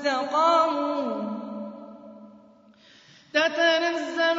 استقاموا تتنزل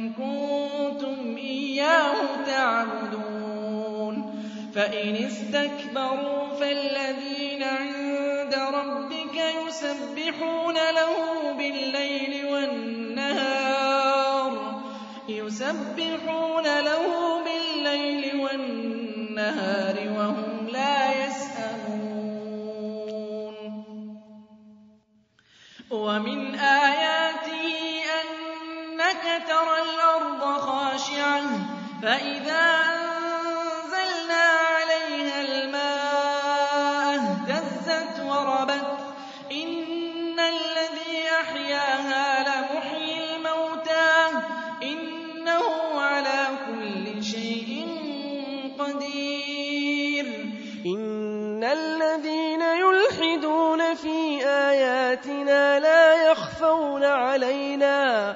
كنتم إياه تعبدون. فإن استكبروا فالذين عند ربك يسبحون له بالليل والنهار. يسبحون له بالليل والنهار وهم لا يسأمون. ومن آه فَإِذَا أَنزَلْنَا عَلَيْهَا الْمَاءَ اهْتَزَّتْ وَرَبَتْ ۚ إِنَّ الَّذِي أَحْيَاهَا لَمُحْيِي الْمَوْتَىٰ ۚ إِنَّهُ عَلَىٰ كُلِّ شَيْءٍ قَدِيرٌ إِنَّ الَّذِينَ يُلْحِدُونَ فِي آيَاتِنَا لَا يَخْفَوْنَ عَلَيْنَا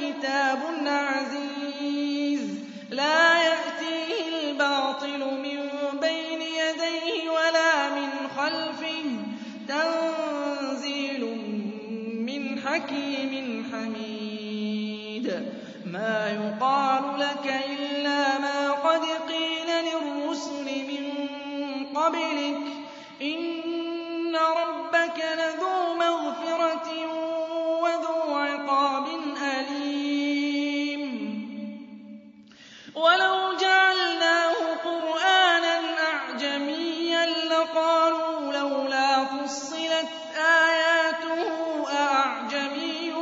كِتَابٌ عَزِيزٌ لَّا يَأْتِيهِ الْبَاطِلُ مِن بَيْنِ يَدَيْهِ وَلَا مِنْ خَلْفِهِ تَنزِيلٌ مِّنْ حَكِيمٍ حَمِيدٍ مَا يُقَالُ لَكَ إِلَّا مَا قَدْ قِيلَ لِلرُّسُلِ مِن قَبْلِكَ إن فُصِّلَتْ آيَاتُهُ أعجمي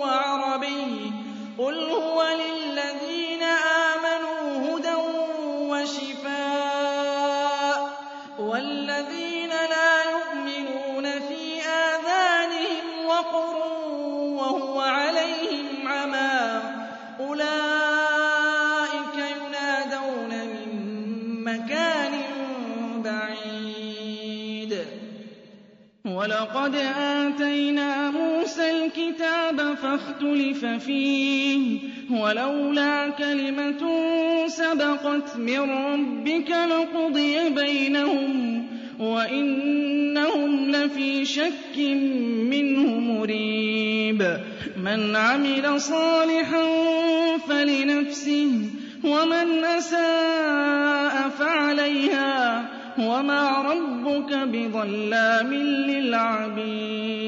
وَعَرَبِيٌّ. قُلْ هُوَ لِلَّذِينَ آمَنُوا هُدًى وَشِفَاءٌ. وَالَّذِينَ لَا يُؤْمِنُونَ فِي آذَانِهِمْ وَقْرٌ وَلَقَدْ آتَيْنَا مُوسَى الْكِتَابَ فَاخْتُلِفَ فِيهِ وَلَوْلَا كَلِمَةٌ سَبَقَتْ مِنْ رَبِّكَ لَقُضِيَ بَيْنَهُمْ وَإِنَّهُمْ لَفِي شَكٍّ مِّنْهُ مُرِيبٍ مَنْ عَمِلَ صَالِحًا فَلِنَفْسِهِ وَمَنْ أَسَاءَ فَعَلَيْهَا وما ربك بظلام للعبيد